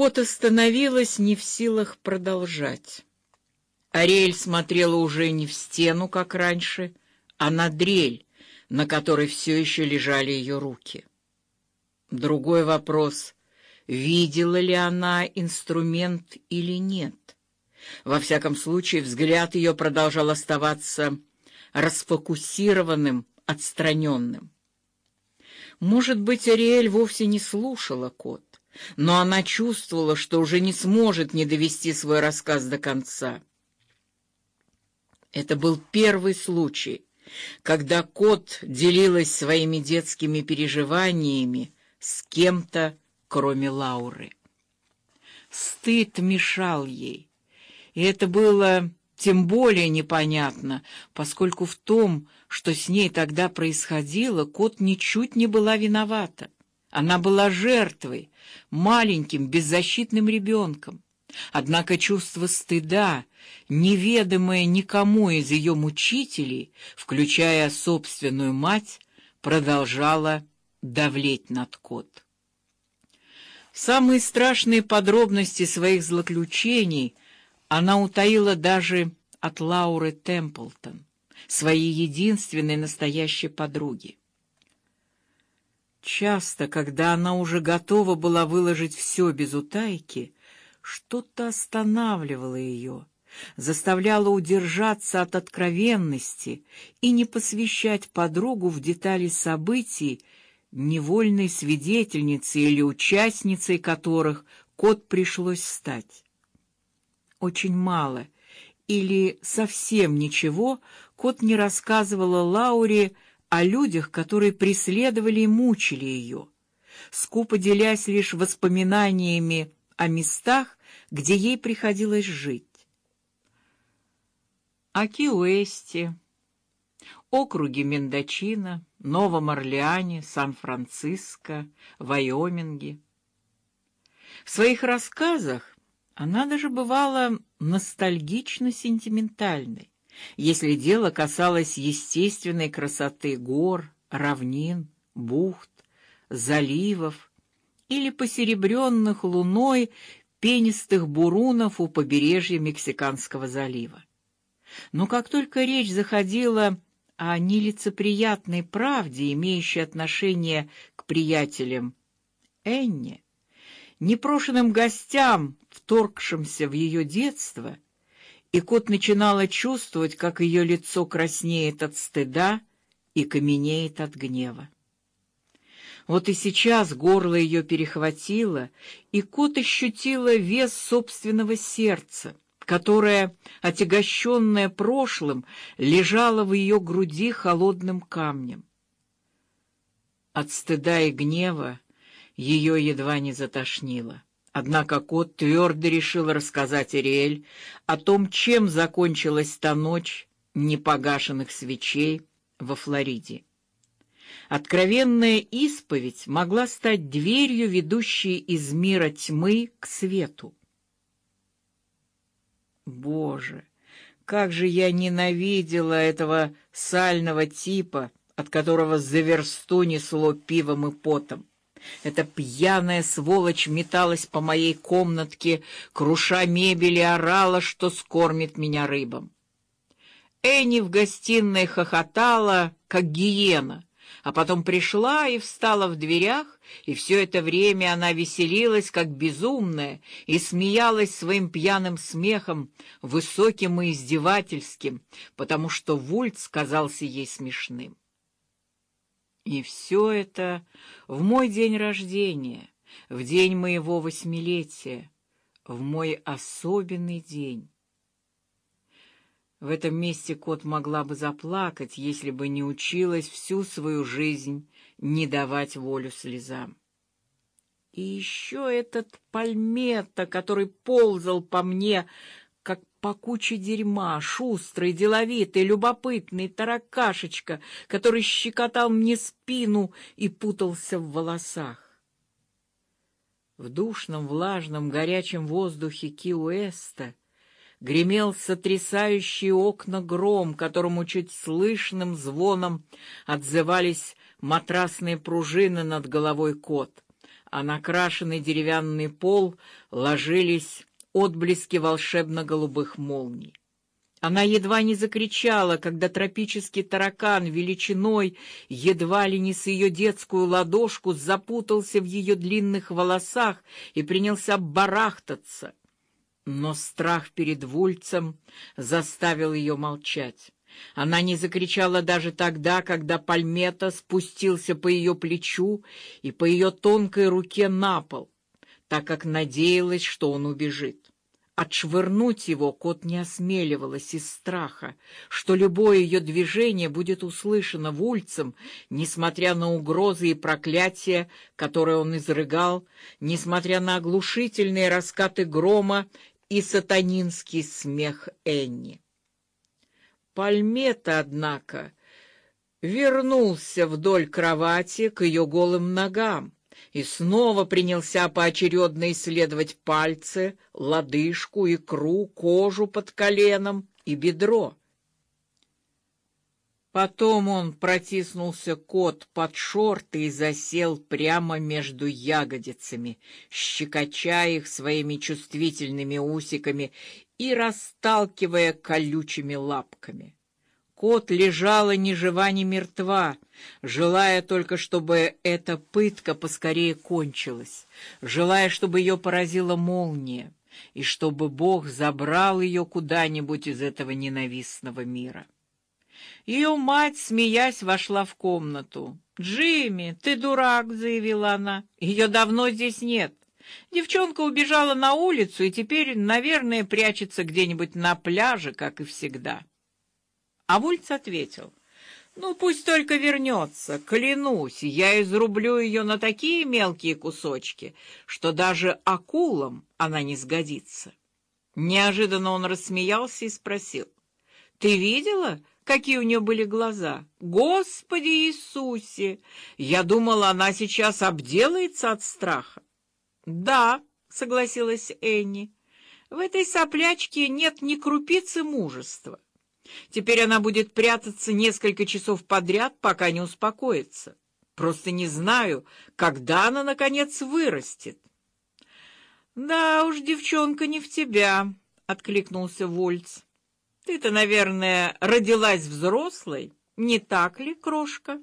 Кот остановилась, не в силах продолжать. Ариэль смотрела уже не в стену, как раньше, а на дрель, на которой все еще лежали ее руки. Другой вопрос: видела ли она инструмент или нет? Во всяком случае, взгляд ее продолжал оставаться расфокусированным, отстраненным. Может быть, Ариэль вовсе не слушала кот, но она чувствовала, что уже не сможет не довести свой рассказ до конца. Это был первый случай, когда кот делилась своими детскими переживаниями с кем-то, кроме Лауры. Стыд мешал ей, и это было тем более непонятно, поскольку в том, что с ней тогда происходило, кот ничуть не была виновата. Она была жертвой, маленьким беззащитным ребенком. Однако чувство стыда, неведомое никому из ее мучителей, включая собственную мать, продолжало давлеть над кот. Самые страшные подробности своих злоключений она утаила даже от Лауры Темплтон, своей единственной настоящей подруги. Часто, когда она уже готова была выложить все без утайки, что-то останавливало ее, заставляло удержаться от откровенности и не посвящать подругу в детали событий, невольной свидетельницей или участницей которых кот пришлось стать. Очень мало или совсем ничего кот не рассказывала Лауре о людях, которые преследовали и мучили ее, скупо делясь лишь воспоминаниями о местах, где ей приходилось жить. О Киуэсте, округе Мендочино, Новом Орлеане, Сан-Франциско, Вайоминге. В своих рассказах она даже бывала ностальгично сентиментальной, если дело касалось естественной красоты гор, равнин, бухт, заливов или посеребренных луной пенистых бурунов у побережья Мексиканского залива. Но как только речь заходила о нелицеприятной правде, имеющей отношение к приятелям Энни, непрошенным гостям, вторгшимся в ее детство, и кот начинала чувствовать, как ее лицо краснеет от стыда и каменеет от гнева. Вот и сейчас горло ее перехватило, и кот ощутила вес собственного сердца, которое, отягощенное прошлым, лежало в ее груди холодным камнем. От стыда и гнева ее едва не затошнило. Однако кот твердо решил рассказать Ариэль о том, чем закончилась та ночь непогашенных свечей во Флориде. Откровенная исповедь могла стать дверью, ведущей из мира тьмы к свету. Боже, как же я ненавидела этого сального типа, от которого за версту несло пивом и потом. Эта пьяная сволочь металась по моей комнатке, круша мебель и орала, что скормит меня рыбам. Энни в гостиной хохотала, как гиена а потом пришла и встала в дверях, и все это время она веселилась как безумная и смеялась своим пьяным смехом, высоким и издевательским, потому что Вульц казался ей смешным. И все это в мой день рождения, в день моего восьмилетия, в мой особенный день. В этом месте кот могла бы заплакать, если бы не училась всю свою жизнь не давать волю слезам. И еще этот пальметто, который ползал по мне, по куче дерьма, шустрый, деловитый, любопытный таракашечка, который щекотал мне спину и путался в волосах. В душном, влажном, горячем воздухе Киуэста гремел сотрясающий окна гром, которому чуть слышным звоном отзывались матрасные пружины над головой кот, а на крашеный деревянный пол ложились отблески волшебно-голубых молний. Она едва не закричала, когда тропический таракан величиной едва ли не с ее детскую ладошку запутался в ее длинных волосах и принялся барахтаться. Но страх перед Вульцем заставил ее молчать. Она не закричала даже тогда, когда Пальмета спустился по ее плечу и по ее тонкой руке на пол, так как надеялась, что он убежит. Отшвырнуть его кот не осмеливалась из страха, что любое ее движение будет услышано вульцем, несмотря на угрозы и проклятия, которые он изрыгал, несмотря на оглушительные раскаты грома и сатанинский смех Энни. Пальмета, однако, вернулся вдоль кровати к ее голым ногам, и снова принялся поочередно исследовать пальцы, лодыжку, икру, кожу под коленом и бедро. Потом он протиснулся кот под шорты и засел прямо между ягодицами, щекоча их своими чувствительными усиками и расталкивая колючими лапками. Кот лежала ни жива, ни мертва, желая только, чтобы эта пытка поскорее кончилась, желая, чтобы ее поразила молния, и чтобы Бог забрал ее куда-нибудь из этого ненавистного мира. Ее мать, смеясь, вошла в комнату. «Джимми, ты дурак», — заявила она. «Ее давно здесь нет. Девчонка убежала на улицу и теперь, наверное, прячется где-нибудь на пляже, как и всегда». А Вульц ответил, «Ну, пусть только вернется. Клянусь, я изрублю ее на такие мелкие кусочки, что даже акулам она не сгодится». Неожиданно он рассмеялся и спросил, «Ты видела, какие у нее были глаза? Господи Иисусе! Я думала, она сейчас обделается от страха». «Да», — согласилась Энни, — «в этой соплячке нет ни крупицы мужества». Теперь она будет прятаться несколько часов подряд, пока не успокоится. Просто не знаю, когда она наконец вырастет. Да уж, девчонка, не в тебя, откликнулся Вольц. Ты-то, наверное, родилась взрослой, не так ли, крошка?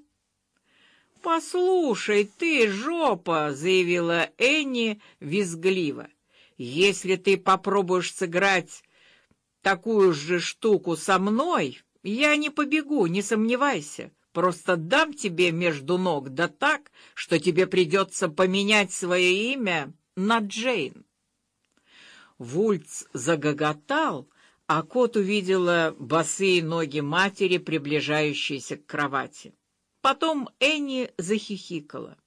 Послушай, ты жопа, заявила Энни визгливо. Если ты попробуешь сыграть такую же штуку со мной, я не побегу, не сомневайся. Просто дам тебе между ног, да так, что тебе придется поменять свое имя на Джейн. Вульц загоготал, а кот увидела босые ноги матери, приближающиеся к кровати. Потом Энни захихикала.